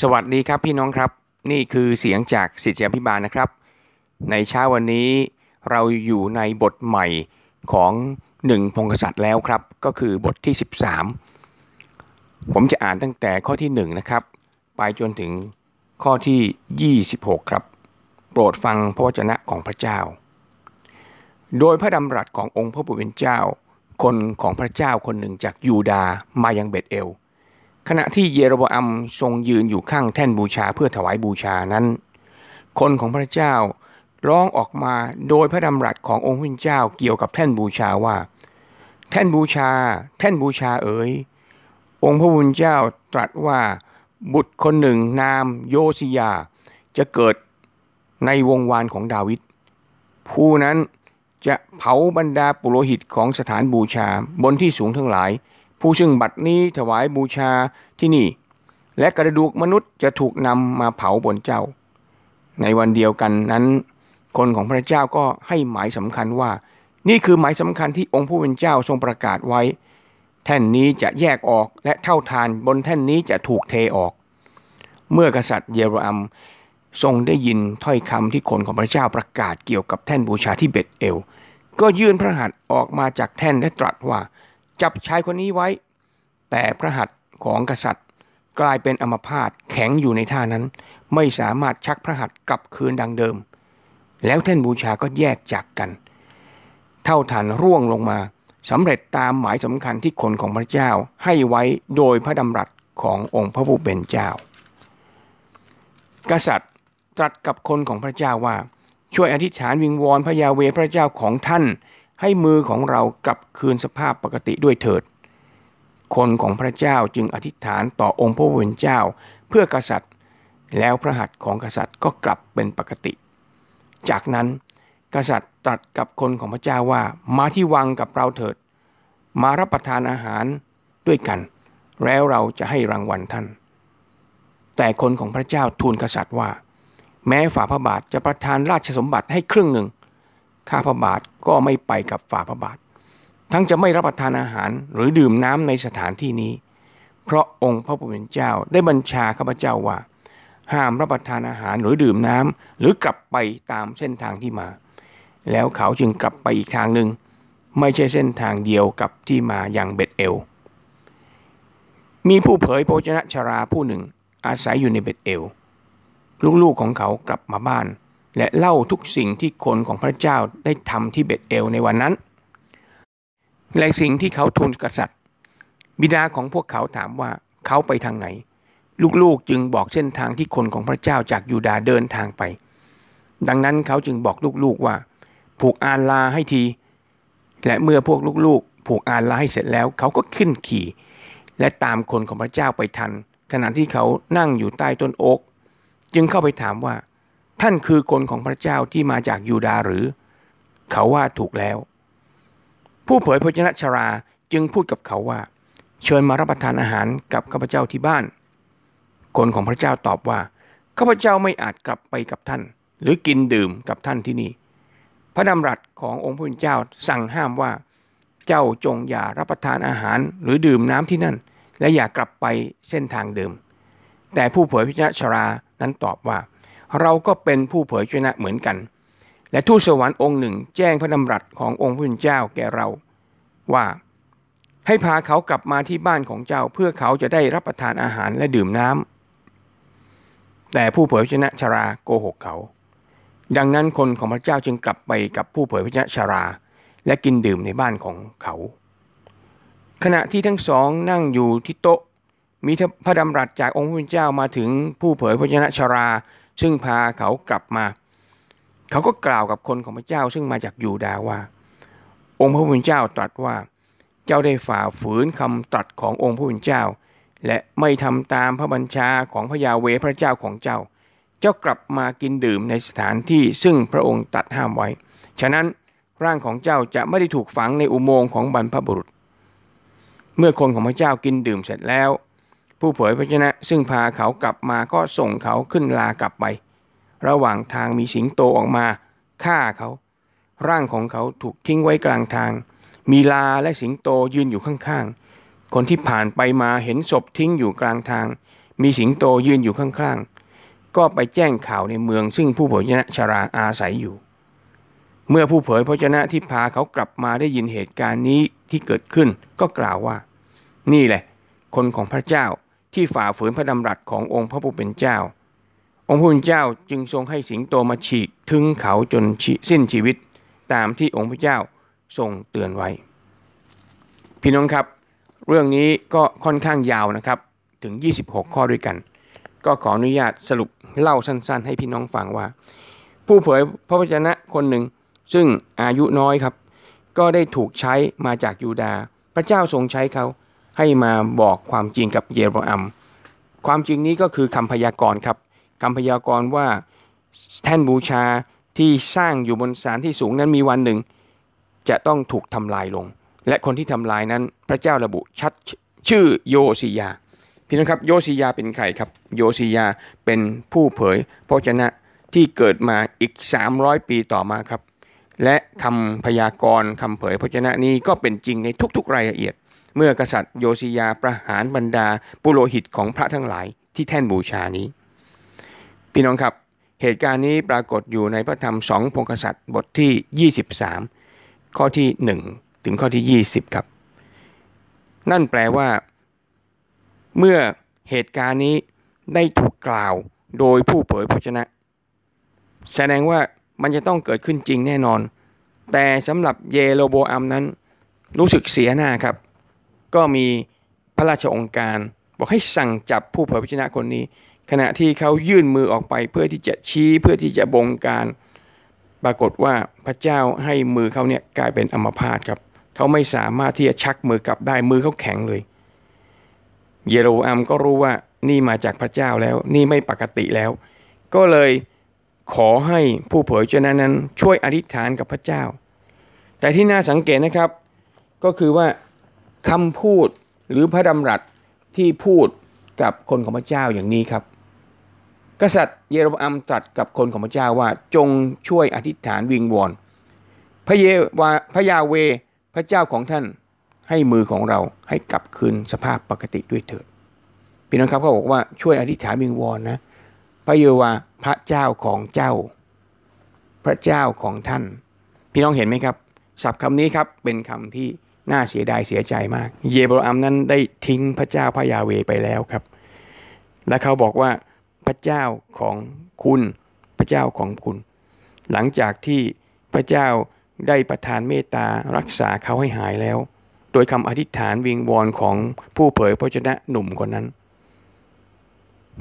สวัสดีครับพี่น้องครับ นี่คือเสียงจากสิทธิพิบาลนะครับ ในเช้าวันนี้เราอยู่ในบทใหม่ของหนึ่งพงศษัตริย์แล้วครับ ก็คือบทที่ 13 ผมจะอ่านตั้งแต่ข้อที่ 1 นะครับ ไปจนถึงข้อที่ 26 ครับ โปรดฟังพระวจนะของพระเจ้า โดยพระดำรัสขององค์พระผู้เป็นเจ้า คนของพระเจ้าคนหนึ่งจากยูดามายังเบตเอล ขณะที่เยโรบอัมทรงยืนอยู่ข้างแท่นบูชาเพื่อถวายบูชานั้น คนของพระเจ้าร้องออกมาโดยพระดำรัสขององค์พระเจ้าเกี่ยวกับแท่นบูชาว่า แท่นบูชา แท่นบูชาเอ๋ยองค์พระผู้เป็นเจ้าตรัสว่าบุตรคนหนึ่งนามโยสิยา จะเกิดในวงวานของดาวิดผู้นั้นจะเผาบรรดาปุโรหิตของสถานบูชาบนที่สูงทั้งหลาย ผู้ซึ่งบัดนี้ถวายบูชาที่นี่ และกระดูกมนุษย์จะถูกนำมาเผาบนเจ้า ในวันเดียวกันนั้น คนของพระเจ้าก็ให้หมายสำคัญว่า นี่คือหมายสำคัญที่องค์ผู้เป็นเจ้าทรงประกาศไว้ แท่นนี้จะแยกออกและเท่าทานบนแท่นนี้จะถูกเทออก เมื่อกษัตริย์เยโรอัมทรงได้ยินถ้อยคำที่คนของพระเจ้าประกาศเกี่ยวกับแท่นบูชาที่เบ็ดเอล ก็ยื่นพระหัตถ์ออกมาจากแท่นและตรัสว่า จับชายคนนี้ไว้ แต่พระหัตถ์ของกษัตริย์ กลายเป็นอมพาตแข็งอยู่ในท่านั้น ไม่สามารถชักพระหัตถ์กลับคืนดังเดิม แล้วแท่นบูชาก็แยกจากกัน เท่าฐานร่วงลงมาสำเร็จตามหมายสำคัญที่คนของพระเจ้าให้ไว้โดยพระดำรัสขององค์พระผู้เป็นเจ้า กษัตริย์ตรัสกับคนของพระเจ้าว่า ช่วยอธิษฐานวิงวอนพระยาเวพระเจ้าของท่าน ให้มือของเรากลับคืนสภาพปกติด้วยเถิด คนของพระเจ้าจึงอธิษฐานต่อองค์พระผู้เป็นเจ้าเพื่อกษัตริย์ แล้วพระหัตถ์ของกษัตริย์ก็กลับเป็นปกติ จากนั้นกษัตริย์ตรัสกับคนของพระเจ้าว่ามาที่วังกับเราเถิด มารับประทานอาหารด้วยกัน แล้วเราจะให้รางวัลท่าน แต่คนของพระเจ้าทูลกษัตริย์ว่า แม้ฝ่าพระบาทจะประทานราชสมบัติให้ครึ่งหนึ่ง ข้าพระบาทก็ไม่ไปกับฝ่าพระบาท ทั้งจะไม่รับประทานอาหารหรือดื่มน้ำในสถานที่นี้ เพราะองค์พระผู้เป็นเจ้าได้บัญชาข้าพเจ้าว่า ห้ามรับประทานอาหารหรือดื่มน้ำหรือกลับไปตามเส้นทางที่มา แล้วเขาจึงกลับไปอีกทางหนึ่ง ไม่ใช่เส้นทางเดียวกับที่มาอย่างเบ็ดเอล มีผู้เผยพระชนะชราผู้หนึ่งอาศัยอยู่ในเบ็ดเอล ลูกๆของเขากลับมาบ้าน และเล่าทุกสิ่งที่คนของพระเจ้าได้ทำที่เบ็ดเอลในวันนั้น และสิ่งที่เขาทูลกษัตริย์ บิดาของพวกเขาถามว่าเขาไปทางไหน ลูกๆจึงบอกเส้นทางที่คนของพระเจ้าจากยูดาเดินทางไป ดังนั้นเขาจึงบอกลูกๆว่า ผูกอานลาให้ที และเมื่อพวกลูกๆ ผูกอานลาให้เสร็จแล้ว เขาก็ขึ้นขี่ และตามคนของพระเจ้าไปทัน ขณะที่เขานั่งอยู่ใต้ต้นโอ๊กจึงเข้าไปถามว่า ท่านคือคนของพระเจ้าที่มาจากยูดาหรือ เขาว่าถูกแล้ว ผู้เผยพระชนะชราจึงพูดกับเขาว่า เชิญมารับประทานอาหารกับข้าพเจ้าที่บ้าน คนของพระเจ้าตอบว่าข้าพเจ้าไม่อาจกลับไปกับท่าน หรือกินดื่มกับท่านที่นี่ พระดำรัสขององค์พระเจ้าสั่งห้ามว่า เจ้าจงอย่ารับประทานอาหารหรือดื่มน้ำที่นั่น และอย่ากลับไปเส้นทางเดิม แต่ผู้เผยพระชนะชรานั้นตอบว่า เราก็เป็นผู้เผยชนะเหมือนกัน และทูตสวรรค์องค์หนึ่งแจ้งพระดำรัสขององค์พระเจ้าแก่เรา ว่าให้พาเขากลับมาที่บ้านของเจ้าเพื่อเขาจะได้รับประทานอาหารและดื่มน้ำแต่ผู้เผยชนะชราโกหกเขา ดังนั้นคนของพระเจ้าจึงกลับไปกับผู้เผยพระชนะชรา และกินดื่มในบ้านของเขา ขณะที่ทั้งสองนั่งอยู่ที่โต๊ะมีพระดำรัสจากองค์พระเจ้ามาถึงผู้เผยพระชนะชรา ซึ่งพาเขากลับมา เขาก็กล่าวกับคนของพระเจ้าซึ่งมาจากยูดาว่า องค์พระผู้เป็นเจ้าตรัสว่า เจ้าได้ฝ่าฝืนคำตรัสขององค์พระผู้เป็นเจ้า และไม่ทำตามพระบัญชาของพระยาเวพระเจ้าของเจ้า เจ้ากลับมากินดื่มในสถานที่ซึ่งพระองค์ตัดห้ามไว้ ฉะนั้นร่างของเจ้าจะไม่ได้ถูกฝังในอุโมงค์ของบรรพบุรุษ เมื่อคนของพระเจ้ากินดื่มเสร็จแล้ว ผู้เผยพระชนะ ซึ่งพาเขากลับมาก็ส่งเขาขึ้นลากลับไป ระหว่างทางมีสิงโตออกมาฆ่าเขา ร่างของเขาถูกทิ้งไว้กลางทาง มีลาและสิงโตยืนอยู่ข้างๆ คนที่ผ่านไปมาเห็นศพทิ้งอยู่กลางทาง มีสิงโตยืนอยู่ข้างๆ ก็ไปแจ้งข่าวในเมืองซึ่งผู้เผยพระชนะชราอาศัยอยู่ เมื่อผู้เผยพระชนะที่พาเขากลับมาได้ยินเหตุการณ์นี้ที่เกิดขึ้นก็กล่าวว่า นี่แหละ คนของพระเจ้า ที่ฝ่าฝืนพระดำรัสขององค์พระผู้เป็นเจ้า องค์พระผู้เป็นเจ้าจึงทรงให้สิงโตมาฉีกถึงเขาจนสิ้นชีวิตตามที่องค์พระเจ้าทรงเตือนไว้ พี่น้องครับ เรื่องนี้ก็ค่อนข้างยาวนะครับถึง 26 ข้อด้วยกัน ก็ขออนุญาตสรุปเล่าสั้น ๆ ให้พี่น้องฟังว่า ผู้เผยพระวจนะคนหนึ่ง ซึ่งอายุน้อยครับ ก็ได้ถูกใช้มาจากยูดา พระเจ้าทรงใช้เขา ให้มาบอกความจริงกับเยโรอัม ความจริงนี้ก็คือคำพยากรณ์ครับคำพยากรณ์ว่าแท่นบูชาที่สร้างอยู่บนสารที่สูงนั้นมีวันหนึ่ง จะต้องถูกทำลายลง และคนที่ทำลายนั้นพระเจ้าระบุชัดชื่อโยสิยา พี่น้องครับโยสิยาเป็นใครครับ โยสิยาเป็นผู้เผยพระชนะที่เกิดมาอีก 300 ปีต่อมาครับ และคำพยากรณ์คำเผยพระชนะนี้ก็เป็นจริงในทุกๆรายละเอียด เมื่อกษัตริย์โยสิยาประหารบรรดาปุโรหิตของพระทั้งหลายที่แท่นบูชานี้ พี่น้องครับเหตุการณ์นี้ปรากฏอยู่ในพระธรรมสองพงกษัตริย์บทที่ 23 ข้อที่ 1 ถึงข้อที่ 20 ครับ นั่นแปลว่า เมื่อเหตุการณ์นี้ได้ถูกกล่าวโดยผู้เผยพระชนะ แสดงว่ามันจะต้องเกิดขึ้นจริงแน่นอน แต่สำหรับเยโรโบอัมนั้นรู้สึกเสียหน้าครับ ก็มีพระราชองค์การ บอกให้สั่งจับผู้เผยพระชนะคนนี้ ขณะที่เขายื่นมือออกไปเพื่อที่จะชี้เพื่อที่จะบงการ ปรากฏว่าพระเจ้าให้มือเขาเนี่ยกลายเป็นอัมพาตครับเขาไม่สามารถที่จะชักมือกลับได้มือเขาแข็งเลย เยโรอัมก็รู้ว่านี่มาจากพระเจ้าแล้ว นี่ไม่ปกติแล้ว ก็เลยขอให้ผู้เผยชนะนั้นช่วยอธิษฐานกับพระเจ้า แต่ที่น่าสังเกตนะครับ ก็คือว่า คำพูดหรือพระดำรัสที่พูดกับคนของพระเจ้าอย่างนี้ครับ กษัตริย์เยโรอัมตรัสกับคนของพระเจ้าว่าจงช่วยอธิษฐานวิงวอนพระเยวาพระยาเวพระเจ้าของท่านให้มือของเราให้กลับคืนสภาพปกติด้วยเถิดพี่น้องครับเขาบอกว่าช่วยอธิษฐานวิงวอนนะ พระเยวาพระเจ้าของเจ้า พระเจ้าของท่าน พี่น้องเห็นไหมครับศัพท์คำนี้ครับเป็นคำที่ น่าเสียดายเสียใจมาก เยโบรอัมนั้นได้ทิ้งพระเจ้าพระยาเวไปแล้วครับ และเขาบอกว่าพระเจ้าของคุณพระเจ้าของคุณ หลังจากที่พระเจ้าได้ประทานเมตตารักษาเขาให้หายแล้ว โดยคำอธิษฐานวิงวอนของผู้เผยพระชนะหนุ่มคนนั้น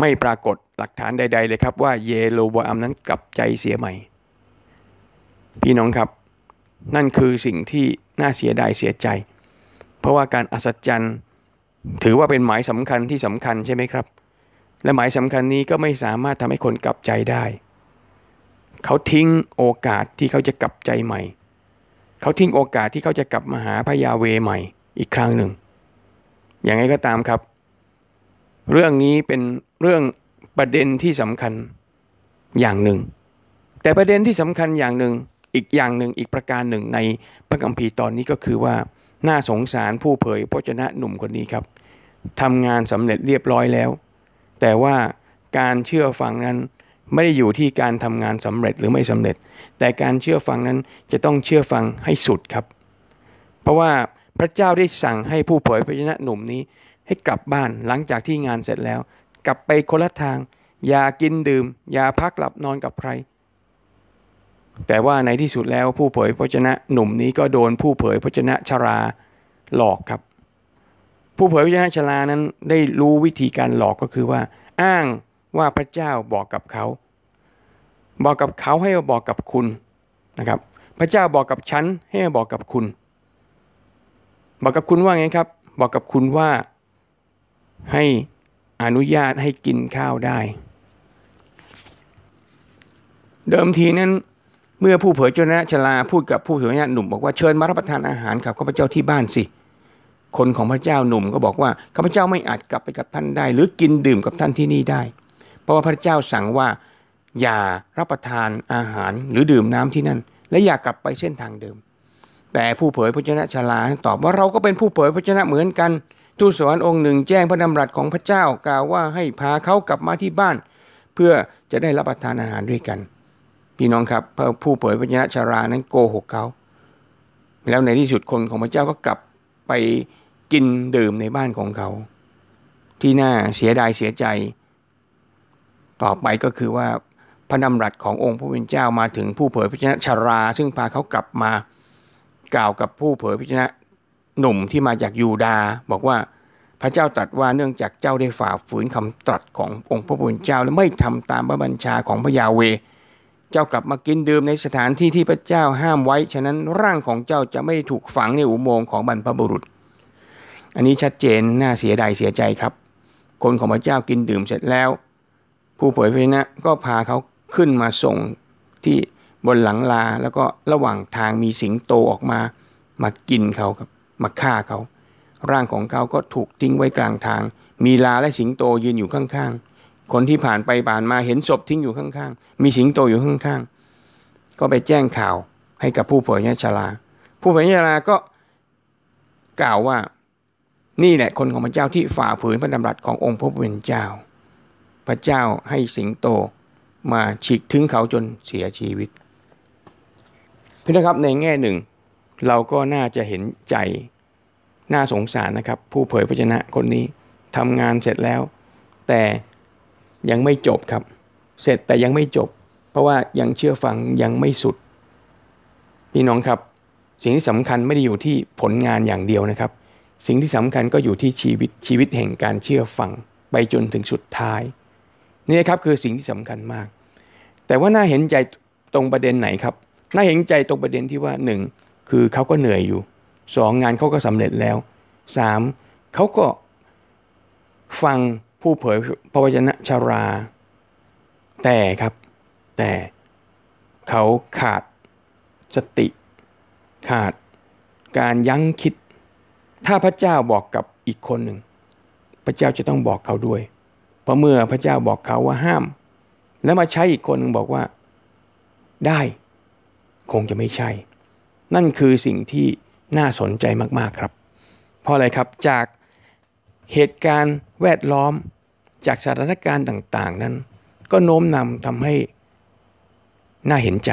ไม่ปรากฏหลักฐานใด ๆ เลยครับว่าเยโรบอัมนั้นกลับใจเสียใหม่ พี่น้องครับ นั่นคือสิ่งที่น่าเสียดายเสียใจ เพราะว่าการอัศจรรย์ถือว่าเป็นหมายสำคัญที่สำคัญใช่ไหมครับ และหมายสำคัญนี้ก็ไม่สามารถทำให้คนกลับใจได้ เขาทิ้งโอกาสที่เขาจะกลับใจใหม่ เขาทิ้งโอกาสที่เขาจะกลับมาหาพระยาเวใหม่อีกครั้งหนึ่ง อย่างไรก็ตามครับ เรื่องนี้เป็นเรื่องประเด็นที่สำคัญอย่างหนึ่ง แต่ประเด็นที่สำคัญอย่างหนึ่ง อีกอย่างหนึ่งอีกประการหนึ่งในพระคัมภีร์ตอนนี้ก็คือว่าน่าสงสารผู้เผยพระชนะหนุ่มคนนี้ครับทำงานสำเร็จเรียบร้อยแล้ว แต่ว่าการเชื่อฟังนั้นไม่ได้อยู่ที่การทำงานสำเร็จหรือไม่สำเร็จ แต่การเชื่อฟังนั้นจะต้องเชื่อฟังให้สุดครับ เพราะว่าพระเจ้าได้สั่งให้ผู้เผยพระชนะหนุ่มนี้ ให้กลับบ้านหลังจากที่งานเสร็จแล้ว กลับไปคนละทาง อย่ากินดื่ม อย่าพักหลับนอนกับใคร แต่ว่าในที่สุดแล้วผู้เผยพระชนะหนุ่มนี้ก็โดนผู้เผยพระชนะชราหลอกครับ ผู้เผยพระชนะชรานั้นได้รู้วิธีการหลอกก็คือว่า อ้างว่าพระเจ้าบอกกับเขา บอกกับเขาให้บอกกับคุณนะครับ พระเจ้าบอกกับฉันให้บอกกับคุณ บอกกับคุณว่าไงครับ บอกกับคุณว่าให้อนุญาตให้กินข้าวได้ เดิมทีนั้น เมื่อผู้เผยเจ้าหน้าชลาพูดกับผู้เผยหนุ่มบอกว่าเชิญมารับประทานอาหารกับข้าพเจ้าที่บ้านสิ คนของพระเจ้าหนุ่มก็บอกว่าข้าพเจ้าไม่อาจกลับไปกับท่านได้ หรือกินดื่มกับท่านที่นี่ได้ เพราะว่าพระเจ้าสั่งว่าอย่ารับประทานอาหารหรือดื่มน้ำที่นั่น และอย่ากลับไปเส้นทางเดิม แต่ผู้เผยพระชนะชลาตอบว่าเราก็เป็นผู้เผยพระชนะเหมือนกันทูตสวรรค์องค์หนึ่งแจ้งพระดำรัสของพระเจ้ากล่าวว่าให้พาเขากลับมาที่บ้าน เพื่อจะได้รับประทานอาหารด้วยกัน พี่น้องครับผู้เผยพระชนะชารานั้นโกหกเขา แล้วในที่สุดคนของพระเจ้าก็กลับไปกินดื่มในบ้านของเขา ที่น่าเสียดายเสียใจ ต่อไปก็คือว่าพระดำรัสขององค์พระผู้เป็นเจ้ามาถึงผู้เผยพระชนะชารา ซึ่งพาเขากลับมากล่าวกับผู้เผยพระชนะหนุ่มที่มาจากยูดาบอกว่าพระเจ้าตรัสว่าเนื่องจากเจ้าได้ฝ่าฝืนคำตรัสขององค์พระผู้เป็นเจ้าและไม่ทำตามพระบัญชาของพระยาเว เจ้ากลับมากินดื่มในสถานที่ที่พระเจ้าห้ามไว้ ฉะนั้นร่างของเจ้าจะไม่ถูกฝังในอุโมงค์ของบรรพบุรุษ อันนี้ชัดเจนน่าเสียดายเสียใจครับ คนของพระเจ้ากินดื่มเสร็จแล้ว ผู้เผยพระชนะก็พาเขาขึ้นมาส่งที่บนหลังลาแล้วก็ระหว่างทางมีสิงโตออกมา มากินเขาครับมาฆ่าเขา ร่างของเขาก็ถูกทิ้งไว้กลางทาง มีลาและสิงโตยืนอยู่ข้างๆ คนที่ผ่านไปผ่านมาเห็นศพทิ้งอยู่ข้างๆ มีสิงโตอยู่ข้างๆ ก็ไปแจ้งข่าวให้กับผู้เผยชลาผู้เผยชลาก็กล่าวว่านี่แหละคนของพระเจ้าที่ฝ่าฝืนพระดำรัสขององค์พระผู้เป็นเจ้า พระเจ้าให้สิงโตมาฉีกถึงเขาจนเสียชีวิตพี่นะครับในแง่หนึ่ง เราก็น่าจะเห็นใจน่าสงสารนะครับ ผู้เผยพระชนะคนนี้ทำงานเสร็จแล้ว แต่ ยังไม่จบครับ เสร็จแต่ยังไม่จบ เพราะว่ายังเชื่อฟังยังไม่สุดพี่น้องครับ สิ่งที่สำคัญไม่ได้อยู่ที่ผลงานอย่างเดียวนะครับ สิ่งที่สำคัญก็อยู่ที่ชีวิตชีวิตแห่งการเชื่อฟังไปจนถึงสุดท้ายนี่ครับคือสิ่งที่สำคัญมาก แต่ว่าน่าเห็นใจตรงประเด็นไหนครับน่าเห็นใจตรงประเด็นที่ว่าหนึ่งคือเขาก็เหนื่อยอยู่สองงานเขาก็สำเร็จแล้วสามเขาก็ฟัง ผู้เผยพระวจนะชารา แต่ครับ แต่เขาขาดสติ ขาดการยั้งคิด ถ้าพระเจ้าบอกกับอีกคนหนึ่ง พระเจ้าจะต้องบอกเขาด้วย เพราะเมื่อพระเจ้าบอกเขาว่าห้าม แล้วมาใช้อีกคนหนึ่งบอกว่า ได้คงจะไม่ใช่ นั่นคือสิ่งที่น่าสนใจมากๆครับ เพราะอะไรครับจากเหตุการณ์แวดล้อม จากสถานการณ์ต่าง ๆ นั้น ก็โน้มนำทำให้น่าเห็นใจ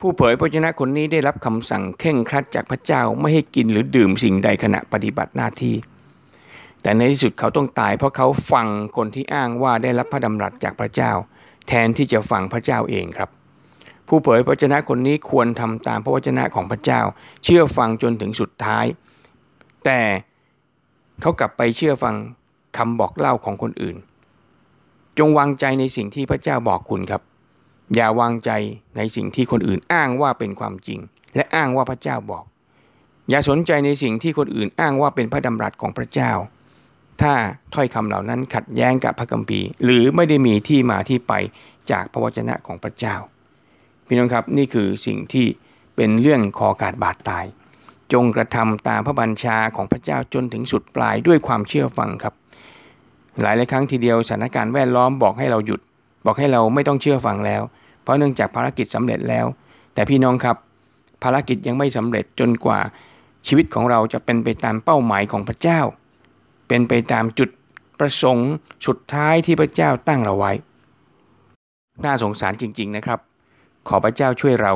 ผู้เผยพระชนะคนนี้ได้รับคำสั่งเข่งครัดจากพระเจ้าไม่ให้กินหรือดื่มสิ่งใดขณะปฏิบัติหน้าที่ แต่ในที่สุดเขาต้องตายเพราะเขาฟังคนที่อ้างว่าได้รับพระดำรัสจากพระเจ้า แทนที่จะฟังพระเจ้าเองครับผู้เผยพระวจนะคนนี้ควรทำตามพระวจนะของพระเจ้า เชื่อฟังจนถึงสุดท้าย แต่เขากลับไปเชื่อฟัง คำบอกเล่าของคนอื่น จงวางใจในสิ่งที่พระเจ้าบอกคุณครับ อย่าวางใจในสิ่งที่คนอื่นอ้างว่าเป็นความจริง และอ้างว่าพระเจ้าบอก อย่าสนใจในสิ่งที่คนอื่นอ้างว่าเป็นพระดำรัสของพระเจ้า ถ้าถ้อยคำเหล่านั้นขัดแย้งกับพระคัมภีร์ หรือไม่ได้มีที่มาที่ไปจากพระวจนะของพระเจ้า พี่น้องครับนี่คือสิ่งที่เป็นเรื่องคอขาดบาดตาย จงกระทำตามพระบัญชาของพระเจ้าจนถึงสุดปลายด้วยความเชื่อฟังครับ หลายหลายครั้งทีเดียวสถานการณ์แวดล้อมบอกให้เราหยุด บอกให้เราไม่ต้องเชื่อฟังแล้ว เพราะเนื่องจากภารกิจสำเร็จแล้ว แต่พี่น้องครับ ภารกิจยังไม่สำเร็จจนกว่าชีวิตของเราจะเป็นไปตามเป้าหมายของพระเจ้า เป็นไปตามจุดประสงค์สุดท้ายที่พระเจ้าตั้งเราไว้ น่าสงสารจริง ๆนะครับ ขอพระเจ้าช่วยเรา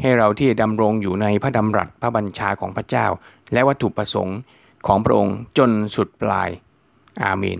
ให้เราที่ดำรงอยู่ในพระดำรัสพระบัญชาของพระเจ้า และวัตถุประสงค์ของพระองค์จนสุดปลาย อาเมน